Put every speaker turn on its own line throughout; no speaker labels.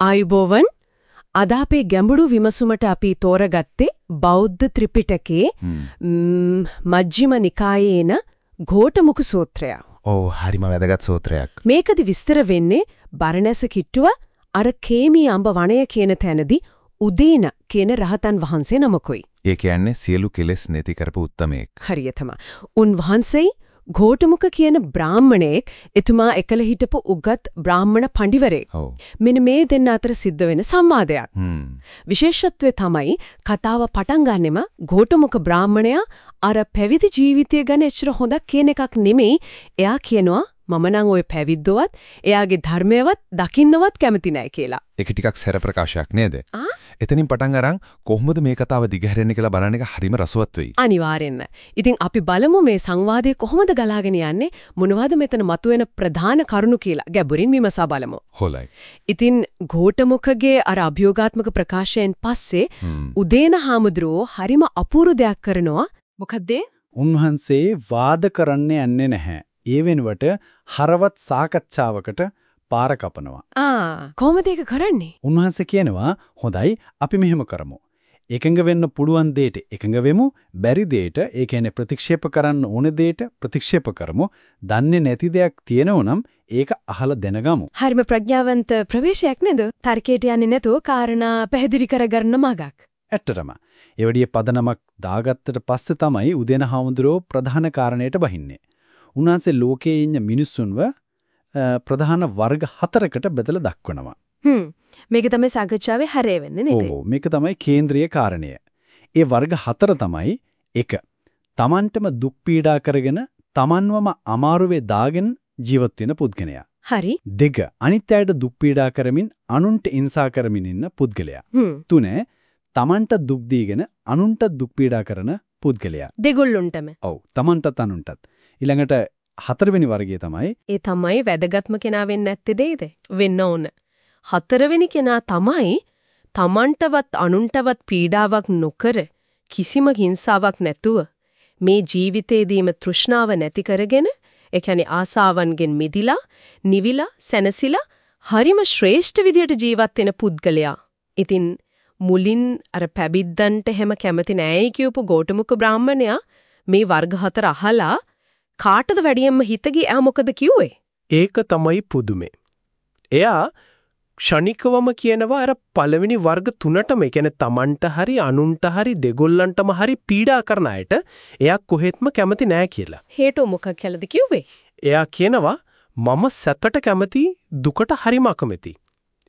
ආයුබෝවන් අද අපේ ගැඹුරු විමසුමට අපි තෝරගත්තේ බෞද්ධ ත්‍රිපිටකයේ මජ්ක්‍ධිම නිකායේ එන ඝෝටමුඛ සූත්‍රය.
ඔව් හරිම වැදගත් සූත්‍රයක්.
මේකදි විස්තර වෙන්නේ බරණැස කිට්ටුව අර කේමී අඹ වණය කියන තැනදී උදේන කියන රහතන් වහන්සේ නමකුයි.
ඒ කියන්නේ සියලු කෙලෙස් නැති කරපු උත්තමයෙක්.
හරියටම. උන්වහන්සේ ඝෝටමුඛ කියන බ්‍රාහමණයෙක් එතුමා එකල හිටපු උගත් බ්‍රාහමණ පඬිවරයෙක්. මෙන්න මේ දෙන්න අතර සිද්ධ වෙන.
හ්ම්.
විශේෂත්වය තමයි කතාව පටන් ගන්නෙම ඝෝටමුඛ බ්‍රාහමණයා අර පැවිදි ජීවිතය ගැන එච්චර හොඳක් කියන එකක් නෙමෙයි. එයා කියනවා මම නම් ওই පැවිද්දවත් එයාගේ ධර්මයවත් දකින්නවත් කැමති නැහැ කියලා.
ඒක ටිකක් සැර ප්‍රකාශයක් නේද?
ආ?
එතනින් පටන් අරන් කොහොමද මේ කතාව දිගහැරෙන්නේ කියලා බලන එක හරිම රසවත් වෙයි.
අනිවාර්යෙන්ම. ඉතින් අපි බලමු මේ සංවාදය කොහොමද ගලාගෙන යන්නේ මොනවද මෙතන මතුවෙන ප්‍රධාන කරුණු කියලා ගැඹුරින් විමසා බලමු.
හොලයි.
ඉතින් ඝෝටමුඛගේ අර අභියෝගාත්මක ප්‍රකාශයෙන් පස්සේ. උදේන හාමුදුරුවෝ හරිම අපූර්ව දෙයක් කරනවා. මොකද්ද?
උන්වහන්සේ වාද කරන්න යන්නේ නැහැ. ඒ වෙනුවට හරවත් සාකච්ඡාවකට පාර කපනවා.
ආ කොහොමද ඒක කරන්නේ?
උන්වහන්සේ කියනවා හොඳයි අපි මෙහෙම කරමු. එකඟ වෙන්න පුළුවන් දෙයට එකඟ වෙමු. බැරි දෙයට ඒ කියන්නේ ප්‍රතික්ෂේප කරන්න ඕන දෙයට ප්‍රතික්ෂේප කරමු. දන්නේ නැති දෙයක් තියෙනවනම් ඒක අහලා දැනගමු.
හරිම ප්‍රඥාවන්ත ප්‍රවේශයක් නේද? තර්කයට යන්නේ නැතුව කාරණා පැහැදිලි කරගන්න මගක්.
ඇත්තටම. ඒ වඩිය පදනමක් දාගත්තට පස්සේ තමයි උදේන හාමුදුරුවෝ ප්‍රධාන කාරණයට බහින්නේ. උන්වහන්සේ ලෝකයේ ඉන්න මිනිස්සුන්ව ප්‍රධාන වර්ග හතරකට බෙදලා දක්වනවා.
හ්ම්. මේක තමයි සාකච්ඡාවේ හැරේ වෙන්නේ නේද?
ඔව් මේක තමයි කේන්ද්‍රීය කාරණය. ඒ වර්ග හතර තමයි 1. Tamanටම දුක් පීඩා කරගෙන Tamanවම අමාරුවේ දාගෙන ජීවත් වෙන පුද්ගලයා.
හරි.
2. අනිත් අයට දුක් පීඩා කරමින් අනුන්ට ඉන්සා කරමින් ඉන්න පුද්ගලයා. 3. Tamanට දුක් දීගෙන අනුන්ට දුක් පීඩා කරන පුද්ගලයා.
දෙගොල්ලොන්ටම.
ඔව් Tamanටත් අනුන්ටත්. ඊළඟට හතරවෙනි වර්ගය තමයි
ඒ තමයි වැදගත්ම කෙනා වෙන්නේ නැත්තේ දෙයිද? වෙන්න ඕන. හතරවෙනි කෙනා තමයි තමන්ටවත් අනුන්ටවත් පීඩාවක් නොකර කිසිම හිංසාවක් නැතුව මේ ජීවිතේදීම තෘෂ්ණාව නැති කරගෙන ඒ කියන්නේ ආසාවන්ගෙන් මිදිලා නිවිලා සැනසিলা හරිම ශ්‍රේෂ්ඨ විදියට ජීවත් වෙන පුද්ගලයා. ඉතින් මුලින් අර පැවිද්දන්ට හැම කැමති නෑයි කියපු ගෝඨමුඛ බ්‍රාහ්මණයා මේ වර්ග හතර අහලා කාටද වැඩියෙන්ම හිත ගියා මොකද කිව්වේ?
ඒක තමයි පුදුමේ. එයා ක්ෂණිකවම කියනවා අර පළවෙනි වර්ග තුනටම ඒ කියන්නේ Tamanට හරි අනුන්ට හරි දෙගොල්ලන්ටම හරි පීඩා කරන අයට එයා කොහෙත්ම කැමති නෑ කියලා.
හේතුව මොකක් කියලාද කිව්වේ?
එයා කියනවා මම සැපට කැමති දුකට හරිම අකමැති.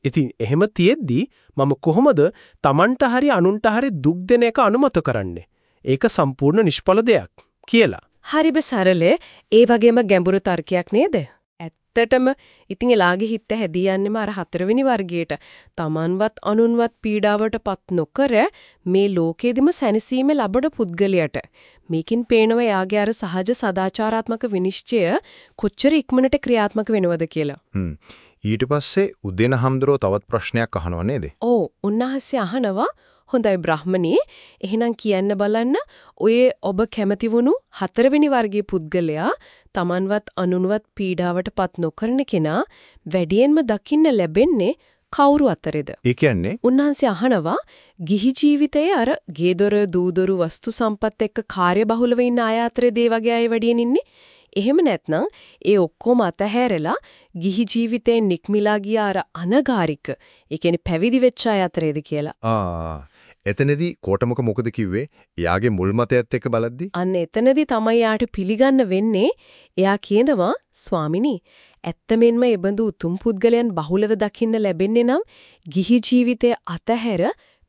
ඉතින් එහෙම තියෙද්දි මම කොහොමද Tamanට හරි අනුන්ට හරි දුක් දෙන එක අනුමත කරන්නේ? ඒක සම්පූර්ණ නිෂ්ඵල දෙයක් කියලා.
හරිම සරල ඒ වගේම ගැඹුරු තර්කයක් නේද? ඇත්තටම ඉතින් එලාගේ හිත හැදී යන්නේම අර හතරවෙනි වර්ගයට. Tamanවත් අනුන්වත් පීඩාවටපත් නොකර මේ ලෝකෙදිම සැනසීම ලබන පුද්ගලයාට. මේකින් පේනවා එයාගේ අර සහජ සදාචාරාත්මක විනිශ්චය කොච්චර ඉක්මනට ක්‍රියාත්මක වෙනවද කියලා.
ඊට පස්සේ උදේන හම්දුරෝ තවත් ප්‍රශ්නයක් අහනවා නේද?
ඔව් උන්වහන්සේ අහනවා හොඳයි බ්‍රාහමණී එහෙනම් කියන්න බලන්න ඔය ඔබ කැමති වුණු හතරවෙනි වර්ගයේ පුද්ගලයා Tamanවත් අනුන්වත් පීඩාවටපත් නොකරන කෙනා වැඩියෙන්ම දකින්න ලැබෙන්නේ කවුරු අතරේද?
ඒ කියන්නේ
උන්වහන්සේ අහනවා ගිහි ජීවිතයේ අර ගේදොර දූදොරු වස්තු සම්පත් එක්ක කාර්යබහුලව ඉන්න අය අතරේ දේ වගේ අය වැඩියෙන් ඉන්නේ. එහෙම නැත්නම් ඒ ඔක්කොම අතහැරලා ගිහි ජීවිතයෙන් නික්මිලා ගිය අර අනගාരിക, ඒ කියන්නේ පැවිදි වෙච්ච අය අතරේද කියලා.
ආ එතනදී කෝටමුක මොකද කිව්වේ? එයාගේ මුල් මතයත් එක්ක බලද්දි
අන්න එතනදී තමයි යාට පිළිගන්න වෙන්නේ එයා කියනවා ස්වාමිනී ඇත්තමෙන්ම ඒ බඳු උතුම් පුද්ගලයන් බහුලව දකින්න ලැබෙන්නේ නම් ගිහි ජීවිතය අතහැර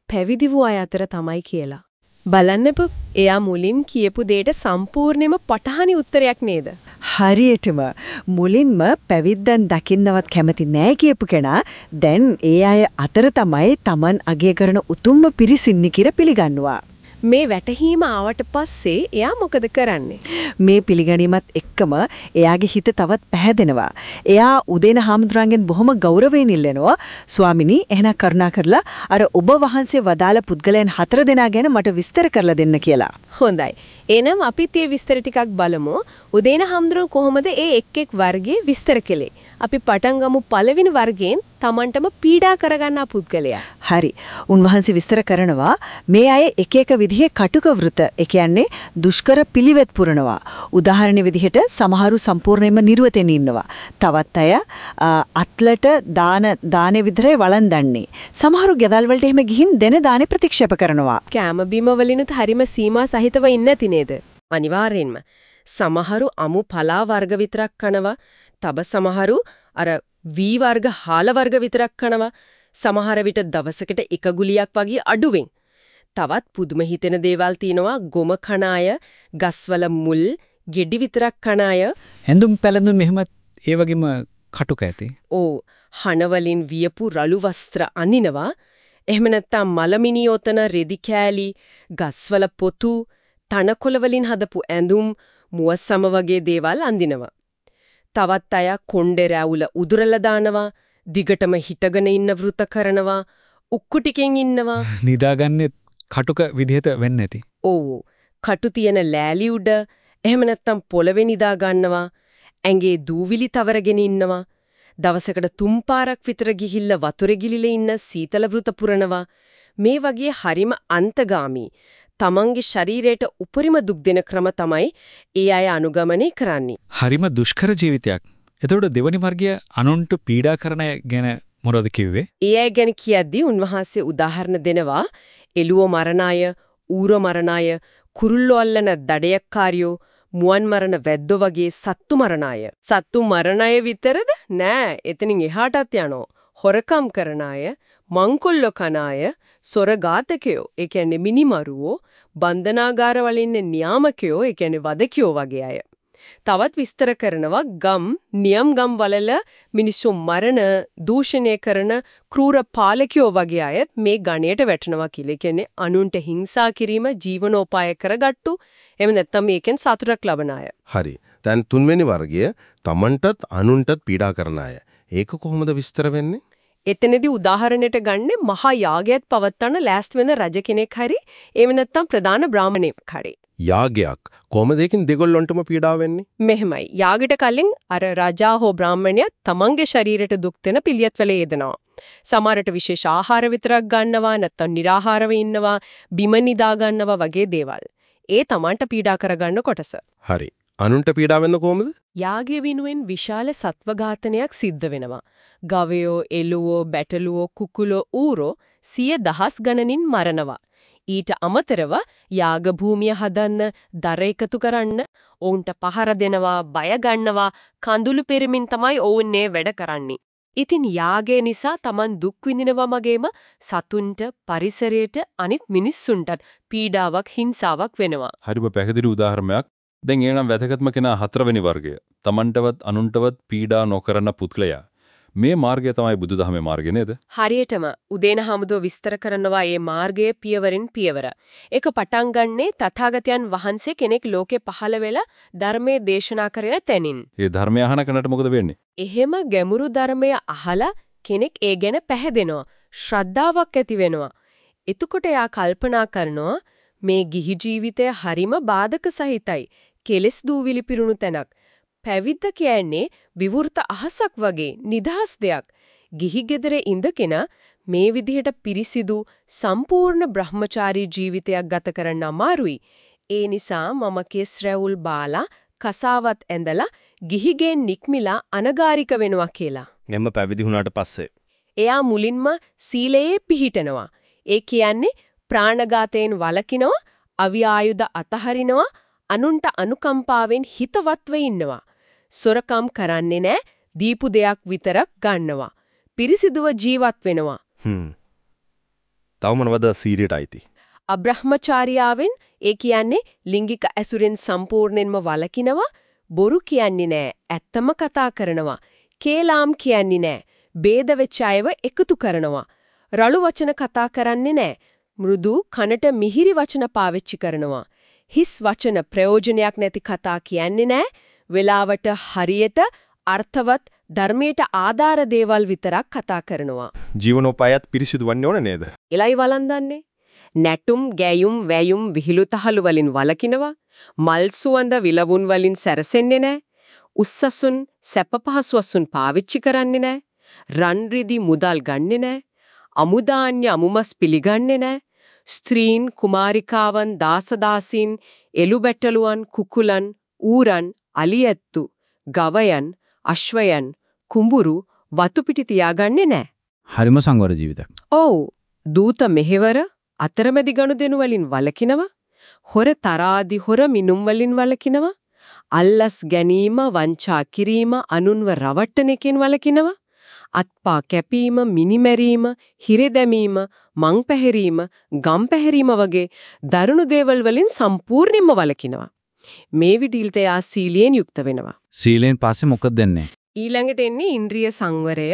පැවිදි වූ අය අතර තමයි කියලා. බලන්නපො එයා මුලින් කියපු දෙයට සම්පූර්ණයෙන්ම පටහනි උත්තරයක් නේද?
හරියටම මුලින්ම පැවිද්දන් දකින්නවත් කැමති නෑ කියපු කෙනා දැන් ඒ අය අතර තමයි Taman අගය කරන උතුම්ම පිරිසින්නි කියලා පිළිගන්නවා.
මේ වැටහීම ආවට පස්සේ එයා මොකද කරන්නේ?
මේ පිළිගැනීමත් එක්කම එයාගේ හිත තවත් පැහැදෙනවා. එයා උදේන හාමුදුරන්ගෙන් බොහොම ගෞරවයෙන් ඉල්ලනවා ස්වාමිනී එහෙනම් කරුණා කරලා අර ඔබ වහන්සේ වදාළ පුද්ගලයන් හතර දෙනා ගැන මට විස්තර කරලා දෙන්න කියලා.
හොඳයි. එහෙනම් අපිත් මේ විස්තර ටිකක් බලමු. උදේන හම්දුරුවෝ කොහොමද ඒ එක් එක් වර්ගයේ විස්තර කළේ? අපි පටන් ගමු පළවෙනි වර්ගයෙන් Tamanටම පීඩා කරගන්නා පුද්ගලයා.
හරි. උන්වහන්සේ විස්තර කරනවා මේ අය එක එක විදිහේ කටුක වෘත, ඒ කියන්නේ දුෂ්කර පිළිවෙත් පුරනවා. උදාහරණ විදිහට සමහරු සම්පූර්ණයෙන්ම නිර්වතෙන් ඉන්නවා. තවත් අය අත්ලට දාන දානේ විතරයි වළඳන්නේ. සමහරු ගෙදල් වලට එහෙම ගිහින් දෙන දානේ ප්‍රතික්ෂේප කරනවා.
කැම බීම වලිනුත් හරිම සීමා සහිතව ඉන්නේ නැති නේද? අනිවාර්යෙන්ම. සමහරු අමු පලා වර්ග විතරක් කනවා. තව සමහරු අර වී වර්ග හාල වර්ග විතරක් කනවා. සමහර විට දවසකට එක ගුලියක් වගේ අඩුවෙන්. තවත් පුදුම හිතෙන දේවල් තියෙනවා ගොම කන අය, ගස්වල මුල්, ගෙඩි විතරක් කන අය.
හැඳුම් පැළඳුම් මෙහෙම ඒ වගේම කටුක ඇති.
ඕ හන වලින් වියපු රළු වස්ත්‍ර අනිනවා. එහෙම නැත්නම් මලමිනියෝතන රෙදි කෑලි, ගස්වල පොතු, තනකොළ වලින් හදපු ඇඳුම්, මුවස්සම වගේ දේවල් අඳිනවා. තවත් අය කොණ්ඩේ රැවුල උදුරලා දානවා, දිගටම හිටගෙන ඉන්න වෘත කරනවා, උක්කු ටිකෙන් ඉන්නවා.
නිදාගන්නේ කටුක විදිහට වෙන්නේ නැති.
ඕ කටු තියෙන ලෑලි උඩ එහෙම නැත්නම් පොළවේ නිදා ගන්නවා ඇඟේ දූවිලි තවරගෙන ඉන්නවා දවසකට තුන් පාරක් විතර ගිහිල්ලා වතුරේ ගිලිලා ඉන්න සීතල වෘත පුරනවා මේ වගේ හරිම අන්තගාමි තමන්ගේ ශරීරයට උපරිම දුක් දෙන ක්‍රම තමයි ඒ අය අනුගමනය කරන්නේ.
හරිම දුෂ්කර ජීවිතයක්. එතකොට දෙවනි වර්ගය අනුන්ට පීඩා කරන ගැන මොනවද කිව්වේ?
ඒ අය ගැන කියද්දී උන්වහන්සේ උදාහරණ දෙනවා එළුව මරණාය, ඌර මරණාය, කුරුල්ලෝ අල්ලන දඩයක්කාරියෝ, මුවන් මරණ වැද්දෝ වගේ සත්තු මරණාය. සත්තු මරණාය විතරද? නෑ, එතනින් එහාටත් යනවා. හොරකම් කරන අය, මංකොල්ල කන අය, සොර ඝාතකයෝ, ඒ කියන්නේ මිනිමරුවෝ, බන්ධනාගාර වල ඉන්න නියාමකයෝ, ඒ කියන්නේ වදකියෝ වගේ අය. තවත් විස්තර කරනවා ගම් නියම් ගම් වලල මිනිස්සු මරණ දූෂණය කරන කෲර පාලකයෝ වගේ අයත් මේ ගණයට වැටෙනවා කියලා. කියන්නේ අනුන්ට හිංසා කිරීම ජීවනෝපාය කරගත්තු එහෙම නැත්නම් මේකෙන් සතුටක් ලබන අය.
හරි. දැන් තුන්වෙනි වර්ගය තමන්ටත් අනුන්ටත් පීඩා කරන අය. ඒක කොහොමද විස්තර වෙන්නේ?
එතනදී උදාහරණයට ගන්නේ මහා යාගයක් පවත්වන ලෑස්ති වෙන රජ කෙනෙක් හරි එහෙම නැත්නම් ප්‍රධාන බ්‍රාහමණෙක් හරි.
යාගයක් කොහොමද ඒකෙන් දෙගොල්ලන්ටම පීඩා වෙන්නේ?
මෙහෙමයි. යාගයට කලින් අර රජා හෝ බ්‍රාහමණයා තමන්ගේ ශරීරයට දුක් දෙන පිළියත් වල යෙදෙනවා. සමහරට විශේෂ ආහාර විතරක් ගන්නවා නැත්නම් निराහාරව ඉන්නවා බිම නිදා ගන්නවා වගේ දේවල්. ඒ තමන්ට පීඩා කරගන්න කොටස.
හරි. අනුන්ට පීඩා වෙන්න කොහොමද?
යාගය වෙනුවෙන් විශාල සත්ව ඝාතනයක් සිද්ධ වෙනවා. ගවයෝ, එළුවෝ, බැටළුවෝ, කුකුලෝ, ඌරෝ සිය දහස් ගණනින් මරනවා. ඊට අමතරව යාග භූමිය හදන්න, දර එකතු කරන්න, ඔවුන්ට පහර දෙනවා, බය ගන්නවා, කඳුළු පෙරමින් තමයි ඔවුන් වැඩ කරන්නේ. ඉතින් යාගය නිසා Taman දුක් විඳිනවා වගේම සතුන්ට, පරිසරයට, අනිත් මිනිස්සුන්ටත් පීඩාවක්, හිංසාවක් වෙනවා.
හරිම පැහැදිලි උදාහරණයක්. දැන් එනම් වැදගත්ම කෙනා හතරවෙනි වර්ගය. Tamanටවත් අනුන්ටවත් පීඩා නොකරන පුත්ලයා. මේ මාර්ගය තමයි බුදුදහමේ මාර්ගය නේද?
හරියටම උදේන හමුදුව විස්තර කරනවා මේ මාර්ගයේ පියවරින් පියවර. ඒක පටන් ගන්නේ තථාගතයන් වහන්සේ කෙනෙක් ලෝකේ පහළ වෙලා ධර්මයේ දේශනා කරන තැනින්.
ඒ ධර්මය අහන කෙනාට මොකද වෙන්නේ?
එහෙම ගැඹුරු ධර්මය අහලා කෙනෙක් ඒ ගැන පැහැදෙනවා. ශ්‍රද්ධාවක් ඇති වෙනවා. එතකොට එයා කල්පනා කරනවා මේ ගිහි ජීවිතය හරිම බාධක සහිතයි. කෙලස් දූවිලි පිරුණු තැනක්. පැවිද්ද කියන්නේ විවෘත අහසක් වගේ නිදහස් දෙයක්. ගිහි ගෙදර ඉඳගෙන මේ විදිහට පිරිසිදු සම්පූර්ණ බ්‍රහ්මචාරී ජීවිතයක් ගත කරන්න අමාරුයි. ඒ නිසා මම කෙස් රැවුල් බාලා කසාවත් ඇඳලා ගිහිගෙන් නික්මිලා අනගාരിക වෙනවා කියලා.
මෙම්ම පැවිදි වුණාට පස්සේ
එයා මුලින්ම සීලයේ පිහිටනවා. ඒ කියන්නේ ප්‍රාණඝාතයෙන් වළකිනවා, අවි ආයුධ අතහරිනවා, අනුන්ට අනුකම්පාවෙන් හිතවත්ව ඉන්නවා. සොරකම් කරන්නේ නැහැ. දීපු දෙයක් විතරක් ගන්නවා. පිරිසිදුව ජීවත් වෙනවා.
හ්ම්. තව මොනවද සීරියට අයිති?
අබ්‍රහ්මචාරියාවෙන් ඒ කියන්නේ ලිංගික ඇසුරෙන් සම්පූර්ණයෙන්ම වළකිනවා. බොරු කියන්නේ නැහැ. ඇත්තම කතා කරනවා. කේලාම් කියන්නේ නැහැ. ભેද වෙච්ච අයව එකතු කරනවා. රළු වචන කතා කරන්නේ නැහැ. මෘදු කනට මිහිරි වචන පාවිච්චි කරනවා. හිස් වචන ප්‍රයෝජනයක් නැති කතා කියන්නේ නැහැ. වෙලාවට හරියට අර්ථවත් ධර්මයට ආධාර දේවල් විතරක් කතා කරනවා.
ජීවනෝපායත් පිරිසිදු වන්න ඕන නේද?
එලයි වළඳන්නේ. නැටුම් ගැයුම් වැයුම් විහිළුතහළු වලින් වළකිනවා. මල් සුවඳ විලවුන් වලින් සැරසෙන්නේ නැහැ. උස්සසුන් සැප පහසුවසුන් පාවිච්චි කරන්නේ නැහැ. රන් රිදි මුදල් ගන්නෙ නැහැ. අමුදාන්‍ය අමුමස් පිළිගන්නේ නැහැ. ස්ත්‍රීන් කුමාරිකාවන් දාසදාසීන් එළුබැටළුවන් කුකුලන් ඌරන් අලියැත්තු ගවයන් අශ්වයන් කුඹුරු වතු පිටි තියාගන්නේ නැහැ.
හරිම සංවර ජීවිතයක්.
ඔව් දූත මෙහෙවර අතරමැදි ගනුදෙනු වලින් වළකිනවා. හොර තරාදි හොර මිනුම් වලින් වළකිනවා. අල්ලස් ගැනීම වංචා කිරීම අනුන්ව රවට්ටන එකෙන් වළකිනවා. අත්පා කැපීම, මිනිමැරීම, හිරෙදැමීම, මං පැහැරීම, ගම් පැහැරීම වගේ දරුණු දේවල් වලින් සම්පූර්ණයෙන්ම වළකිනවා. මේ විදිහට යා සීලයෙන් යුක්ත වෙනවා.
සීලෙන් පස්සේ මොකද දෙන්නේ?
ඊළඟට එන්නේ ඉන්ද්‍රිය සංවරය.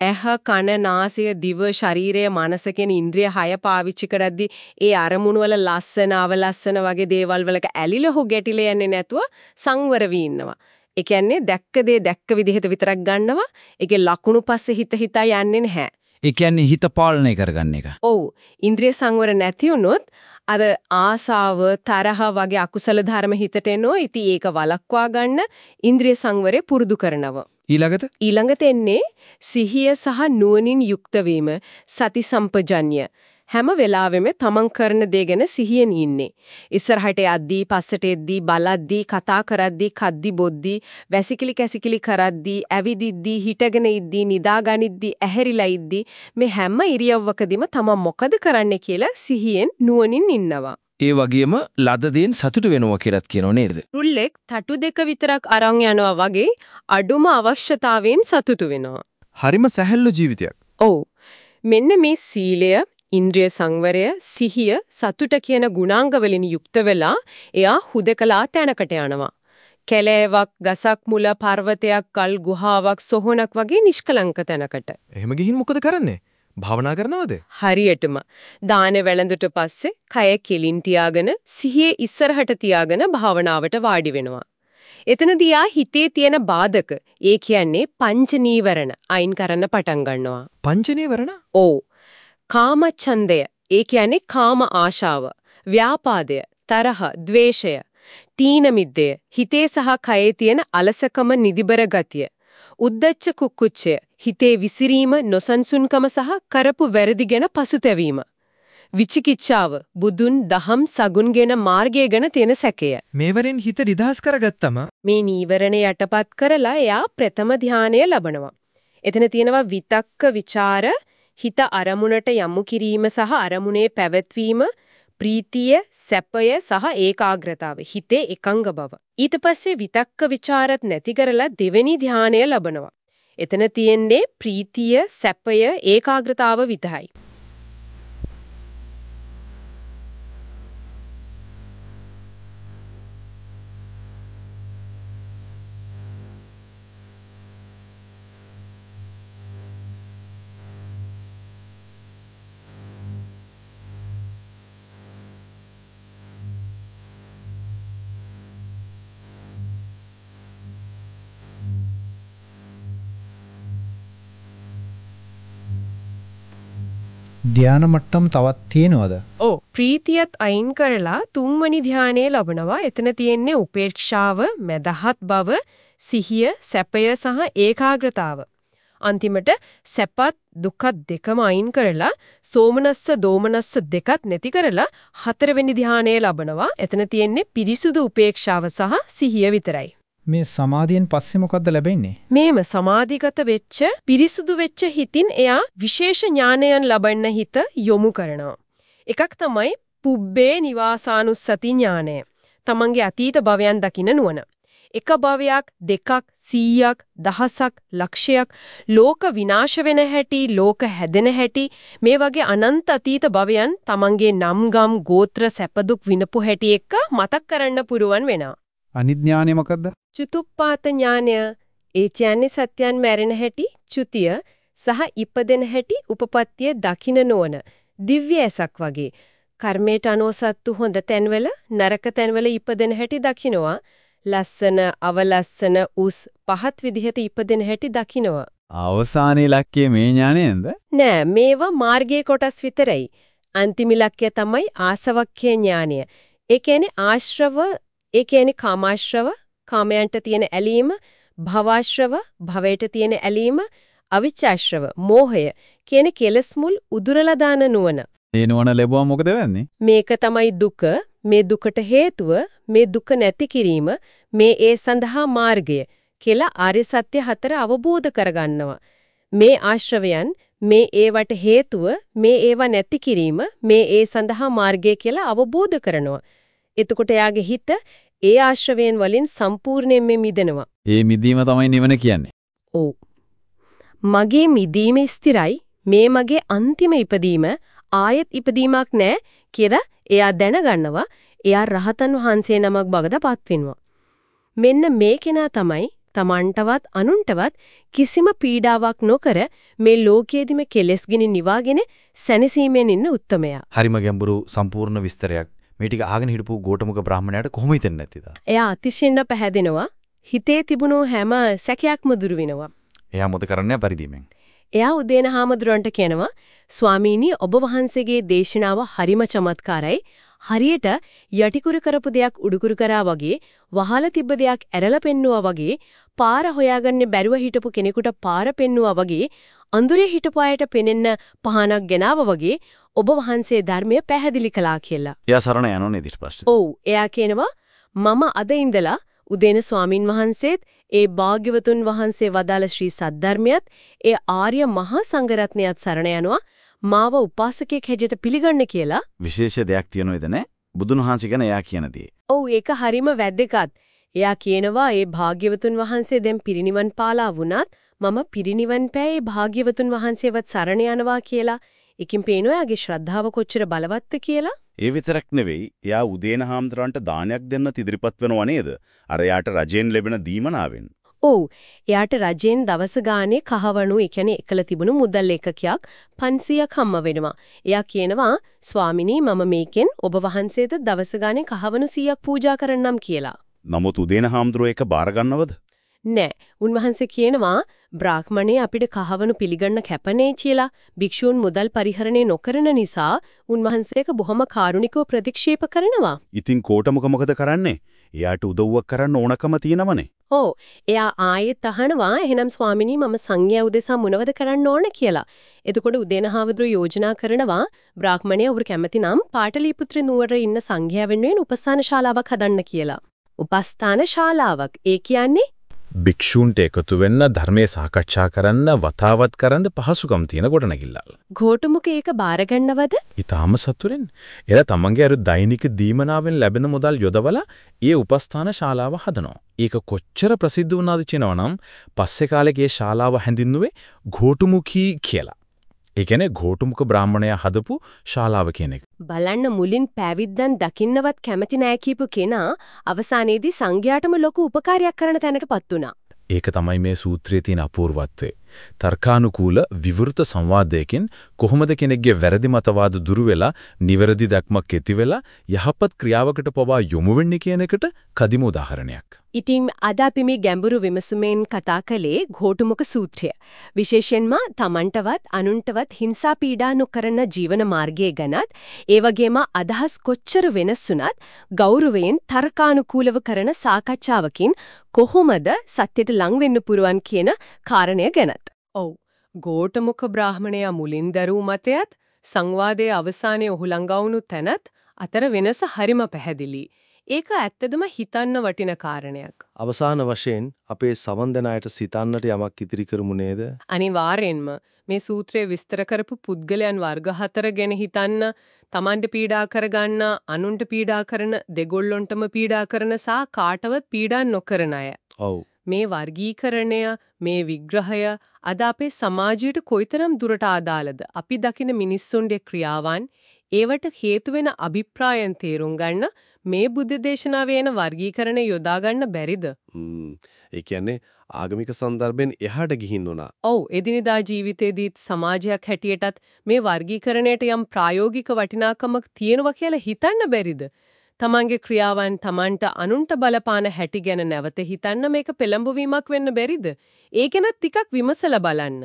ඇහ, කන, නාසය, දිව, ශරීරය, මනස කියන ඉන්ද්‍රිය හය පාවිච්චි කරද්දී ඒ අරමුණු වල ලස්සන, අවලස්සන වගේ දේවල් වලක ඇලිලා හො ගැටිලා යන්නේ නැතුව සංවර වී ඉන්නවා. ඒ කියන්නේ දැක්ක දේ දැක්ක විදිහට විතරක් ගන්නවා. ඒකේ ලකුණු පස්සේ හිත හිතා යන්නේ නැහැ.
ඒ කියන්නේ හිත පාලනය කරගන්න එක.
ඔව්. ඉන්ද්‍රිය සංවර නැති වුණොත් අර ආසාව, තරහ වගේ අකුසල ධර්ම හිතට එනෝ. ඉතින් ඒක වළක්වා ගන්න ඉන්ද්‍රිය සංවරය පුරුදු කරනවා.
ඊළඟට
ඊළඟට එන්නේ සිහිය සහ නුවණින් යුක්ත වීම සති සම්පජඤ්ඤය හැම වෙලාවෙම තමන් කරන දේ ගැන සිහියෙන් ඉන්නේ. ඉස්සරහට යද්දී, පස්සට එද්දී, බලද්දී, කතා කරද්දී, කද්දී බොද්දී, වැසිකිලි කැසිකිලි කරද්දී, ඇවිදිද්දී, හිටගෙන ඉද්දී, නිදාගනිද්දී, ඇහැරිලා ඉද්දී මේ හැම ඉරියව්වකදීම තමන් මොකද කරන්නේ කියලා සිහියෙන් නුවණින් ඉන්නවා.
ඒ වගේම ලද දේන් සතුටු වෙනවා කියලාත් කියනෝ නේද?
රුල්ලෙක් තටු දෙක විතරක් අරන් යනවා වගේ අඩුම අවශ්‍යතාවයෙන් සතුටු වෙනවා.
හරිම සැහැල්ලු ජීවිතයක්.
ඔව්. මෙන්න මේ සීලය ඉන්ද්‍රිය සංවරය, සිහිය, සතුට කියන ගුණාංග වලින් යුක්ත වෙලා එයා හුදකලා තැනකට යනවා. කැලෑවක්, ගසක් මුල, පර්වතයක්, කල් ගුහාවක්, සොහොනක් වගේ නිෂ්කලංක තැනකට.
එහෙම ගිහින් මොකද කරන්නේ? භාවනා කරනවද?
හරියටම දාන වැළඳුට පස්සේ කය කෙලින් තියාගෙන සිහියේ ඉස්සරහට තියාගෙන භාවනාවට වාඩි වෙනවා. එතනදී ආ හිතේ තියෙන බාධක ඒ කියන්නේ පංච නීවරණ අයින් කරන්න පටන් ගන්නවා.
පංච නීවරණ?
ඔව්. කාමච්ඡන්දය ඒ කියන්නේ කාම ආශාව, ව්‍යාපාදය, තරහ, ద్వේෂය, තීන මිද්දය, හිතේ සහ කයේ තියෙන අලසකම නිදිබර ගතිය, උද්දච්ච කුක්කුච්චය, හිතේ විසිරීම, නොසන්සුන්කම සහ කරපු වැරදි ගැන පසුතැවීම. විචිකිච්ඡාව බුදුන් දහම් සගුන්ගෙන මාර්ගය ගැන තියෙන සැකය.
මේවරෙන් හිත නිදහස් කරගත්තම
මේ නීවරණ යටපත් කරලා එයා ප්‍රථම ධානය ලබනවා. එතන තියෙනවා විතක්ක ਵਿਚාර හිත අරමුණට යොමු කිරීම සහ අරමුණේ පැවැත්වීම ප්‍රීතිය සැපය සහ ඒකාග්‍රතාව හිතේ එකංග බව. ඊට පස්සේ විතක්ක ਵਿਚාරත් නැති කරලා දෙවෙනි ධානය ලබනවා. එතන තියෙන්නේ ප්‍රීතිය සැපය ඒකාග්‍රතාව විතරයි.
ධානා මට්ටම් තවත් තියෙනවද?
ඔව් ප්‍රීතියත් අයින් කරලා තුන්වනි ධානය ලබනවා. එතන තියෙන්නේ උපේක්ෂාව, මෙදහත් බව, සිහිය, සැපය සහ ඒකාග්‍රතාව. අන්තිමට සැපත් දුකත් දෙකම අයින් කරලා සෝමනස්ස දෝමනස්ස දෙකත් නැති කරලා හතරවෙනි ධානය ලබනවා. එතන තියෙන්නේ පිරිසුදු උපේක්ෂාව සහ සිහිය විතරයි.
මේ සමාධියෙන් පස්සේ මොකද්ද ලැබෙන්නේ?
මේම සමාධිගත වෙච්ච පිරිසුදු වෙච්ච හිතින් එයා විශේෂ ඥානයන් ලබන්න හිත යොමු කරනවා. එකක් තමයි පුබ්බේ නිවාසානුස්සති ඥානය. තමන්ගේ අතීත භවයන් දකින්න නුවණ. එක භවයක් දෙකක් සීයක් දහසක් ලක්ෂයක් ලෝක විනාශ වෙන හැටි ලෝක හැදෙන හැටි මේ වගේ අනන්ත අතීත භවයන් තමන්ගේ නම් ගම් ගෝත්‍ර සැපදුක් විනපු හැටි එක්ක මතක් කරන්න පුරුවන් වෙනවා.
අනිඥානය මොකද්ද?
චුතුප්පාත ඥානය ඒ කියන්නේ සත්‍යයන් මැරෙන හැටි චුතිය සහ ඉපදෙන හැටි උපපත්තිය දකින්න නොවන දිව්‍ය ඇසක් වගේ කර්මයට අනුසත්තු හොඳ තැන්වල නරක තැන්වල ඉපදෙන හැටි දකින්නවා ලස්සන අවලස්සන උස් පහත් විදිහට ඉපදෙන හැටි දකින්නවා
අවසානයේ ඉලක්කය මේ ඥානයෙන්ද?
නෑ මේවා මාර්ගයේ කොටස් විතරයි අන්තිම ඉලක්කය තමයි ආසවක්ඛ්‍ය ඥානය. ඒ කියන්නේ ආශ්‍රව, ඒ කියන්නේ කාමාශ්‍රව, කාමයන්ට තියෙන ඇලීම, භවආශ්‍රව, භවයට තියෙන ඇලීම, අවිචාශ්‍රව, මෝහය කියන කෙලස් මුල් උදුරලා දාන නුවණ.
ඒ නෝන ලැබුවා මොකද වෙන්නේ?
මේක තමයි දුක, මේ දුකට හේතුව, මේ දුක නැති කිරීම, මේ ඒ සඳහා මාර්ගය කියලා ආර්ය සත්‍ය හතර අවබෝධ කරගන්නවා. මේ ආශ්‍රවයන් මේ ඒවට හේතුව මේ ඒවා නැති කිරීම මේ ඒ සඳහා මාර්ගය කියලා අවබෝධ කරනවා. එතකොට එයාගේ හිත ඒ ආශ්‍රවයන් වලින් සම්පූර්ණයෙන්ම මිදෙනවා.
ඒ මිදීම තමයි නිවන කියන්නේ.
ඔව්. මගේ මිදීම ස්ථිරයි මේ මගේ අන්තිම ඉපදීම ආයෙත් ඉපදීමක් නෑ කියලා එයා දැනගන්නවා. එයා රහතන් වහන්සේ නමක් බවටපත් වෙනවා. මෙන්න මේ කෙනා තමයි තමන්ටවත් අනුන්ටවත් කිසිම පීඩාවක් නොකර මේ ලෝකයේදීම කෙලෙස් ගිනි නිවාගෙන සැනසීමෙන් ඉන්න උත්තමයා.
හරිම ගැඹුරු සම්පූර්ණ විස්තරයක්. මේ ටික අහගෙන හිටපු ගෝඨමුක බ්‍රාහමණයාට කොහොම හිතෙන්නේ නැතිද?
එයා අතිශයින්ම පැහැදෙනවා. හිතේ තිබුණු හැම සැකයක්ම දුරු වෙනවා.
එයා මොකද කරන්නේ පරිදිමෙන්?
එයා උදේන හාමුදුරන්ට කියනවා ස්වාමීනි ඔබ වහන්සේගේ දේශනාව හරිම චමත්කාරයි. හරියට යටිකුරු කරපු දෙයක් උඩුකුරු කරා වගේ වහලා තිබ්බ දෙයක් ඇරලා පෙන්නුවා වගේ පාර හොයාගන්න බැරුව හිටපු කෙනෙකුට පාර පෙන්නුවා වගේ අඳුරේ හිටපු අයට පෙනෙන්න පහනක් ගෙනාවා වගේ ඔබ වහන්සේ ධර්මය පැහැදිලි කළා කියලා.
එයා සරණ යනෝ නේද ඊට පස්සේ?
ඔව් එයා කියනවා මම අද ඉඳලා උදේන ස්වාමින් වහන්සේත් ඒ භාග්‍යවතුන් වහන්සේ වදාළ ශ්‍රී සද්ධර්මයත් ඒ ආර්ය මහා සංඝරත්නයත් සරණ යනවා මාව උපාසකයෙක් හැටියට පිළිගන්න කියලා.
විශේෂ දෙයක් තියනොයිද නැහැ? බුදුන් වහන්සේ ගැන එයා කියන දේ.
ඔව් ඒක හරිම වැදගත්. එයා කියනවා ඒ භාග්‍යවතුන් වහන්සේ දැන් පිරිනිවන් පාලා වුණත් මම පිරිනිවන් පෑයේ භාග්‍යවතුන් වහන්සේවත් සරණ යනවා කියලා. එකකින් පේනවා එයාගේ ශ්‍රද්ධාව කොච්චර බලවත්ද කියලා.
ඒ විතරක් නෙවෙයි එයා උදේන හාමුදුරන්ට දානයක් දෙන්න ඉදිරිපත් වෙනව නේද? අර එයාට රජෙන් ලැබෙන දීමනාවෙන්.
ඔව්. එයාට රජෙන් දවස ගානේ කහවණු, ඒ කියන්නේ එකල තිබුණු මුදල් ඒකකයක් 500ක් හම්බ වෙනවා. එයා කියනවා ස්වාමිනී මම මේකෙන් ඔබ වහන්සේට දවස ගානේ කහවණු 100ක් පූජා කරන්නම් කියලා.
නමුත් උදේන හාමුදුරුවෝ ඒක බාර ගන්නවද?
නෑ. උන්වහන්සේ කියනවා බ්‍රාහ්මණේ අපිට කහවණු පිළිගන්න කැපනේ කියලා භික්ෂූන් මුදල් පරිහරණය නොකරන නිසා උන්වහන්සේක බොහොම කාරුණිකව ප්‍රතික්ෂේප කරනවා.
ඉතින් කෝටමුක මොකද කරන්නේ? එයාට උදව්වක් කරන්න ඕනකම තියෙනවනේ.
ඔව්. එයා ආයෙත් අහනවා එහෙනම් ස්වාමිනී මම සංඝයා උදෙසා මොනවද කරන්න ඕන කියලා. එතකොට උදේනහවදුරු යෝජනා කරනවා බ්‍රාහ්මණය ඔබ කැමති නම් පාටලීපුත්‍ර නුවර ඉන්න සංඝයා වෙනුවෙන් උපස්ථාන ශාලාවක් හදන්න කියලා. උපස්ථාන ශාලාවක්. ඒ කියන්නේ
භික්ෂූන්ට එකතු වෙන්න ධර්මයේ සාකච්ඡා කරන්න වතාවත් කරන්න පහසුකම් තියෙන ගොඩනැගිල්ල.
ගෝඨමුක ඒක බාරගන්නවද?
ඊටාම සතුරෙන්. එලා තමන්ගේ අර දෛනික දීමනාවෙන් ලැබෙන මුදල් යොදවලා ඒ උපස්ථාන ශාලාව හදනවා. ඒක කොච්චර ප්‍රසිද්ධ වුණාද කියනවනම් පස්සේ කාලේ ශාලාව හැඳින්නුවේ ගෝඨමුඛී කියලා. ඒ කියන්නේ ගෝඨමුඛ බ්‍රාහමණයා හදපු ශාලාව කියන එක.
බලන්න මුලින් පැවිද්දන් දකින්නවත් කැමති නෑ කියපු කෙනා අවසානයේදී සංඝයාටම ලොකු උපකාරයක් කරන තැනටපත් වුණා.
ඒක තමයි මේ සූත්‍රයේ තියෙන අපූර්වත්වය. තර්කානුකූල විවෘත සංවාදයකින් කොහොමද කෙනෙක්ගේ වැරදි මතවාද දුරු වෙලා නිවැරදි දැක්මක් ඇති වෙලා යහපත් ක්‍රියාවකට පවා යොමු වෙන්නේ කියන එකට කදිම උදාහරණයක්.
ඉතින් අද අපි මේ ගැඹුරු විමසුමෙන් කතා කළේ ඝෝටුමුක සූත්‍රය. විශේෂයෙන්ම තමන්ටවත් අනුන්ටවත් හිංසා පීඩා නොකරන ජීවන මාර්ගය ගැනත් ඒ වගේම අදහස් කොච්චර වෙනස් වුණත් ගෞරවයෙන් තර්කානුකූලව කරන සාකච්ඡාවකින් කොහොමද සත්‍යයට ලං වෙන්න පුරුවන් කියන කාරණය ගැනත්. ඔව්. ගෝඨමුඛ බ්‍රාහමණයා මුලින් දරූ මතයත් සංවාදයේ අවසානයේ ඔහු ළඟා තැනත් අතර වෙනස හරිම පැහැදිලි. ඒක ඇත්තදම හිතන්න වටින කාරණයක්.
අවසාන වශයෙන් අපේ සමන්දනායට සිතන්නට යමක් ඉතිරි කරමු නේද?
අනිවාර්යෙන්ම මේ සූත්‍රය විස්තර කරපු පුද්ගලයන් වර්ග හතර ගැන හිතන්න, Tamanට පීඩා කරගන්න, අනුන්ට පීඩා කරන, දෙගොල්ලොන්ටම පීඩා කරන සහ කාටවත් පීඩා නොකරන අය.
ඔව්.
මේ වර්ගීකරණය, මේ විග්‍රහය අද අපේ සමාජයට කොයිතරම් දුරට අදාළද? අපි දකින මිනිස්සුන්ගේ ක්‍රියාවන්, ඒවට හේතු වෙන අභිප්‍රායන් තේරුම් ගන්න මේ බුද්ධ දේශනාවේ එන වර්ගීකරණය යොදා ගන්න බැරිද?
හ්ම්. ඒ කියන්නේ ආගමික સંદર્ભෙන් එහාට ගිහින් උනා.
ඔව්, එදිනෙදා ජීවිතේදීත් සමාජයක් හැටියටත් මේ වර්ගීකරණයට යම් ප්‍රායෝගික වටිනාකමක් තියෙනවා කියලා හිතන්න බැරිද? තමන්ගේ ක්‍රියාවන් තමන්ට අනුන්ට බලපාන හැටි ගැන නැවත හිතන්න මේක පෙළඹවීමක් වෙන්න බැරිද? ඒ ගැන ටිකක් විමසලා බලන්න.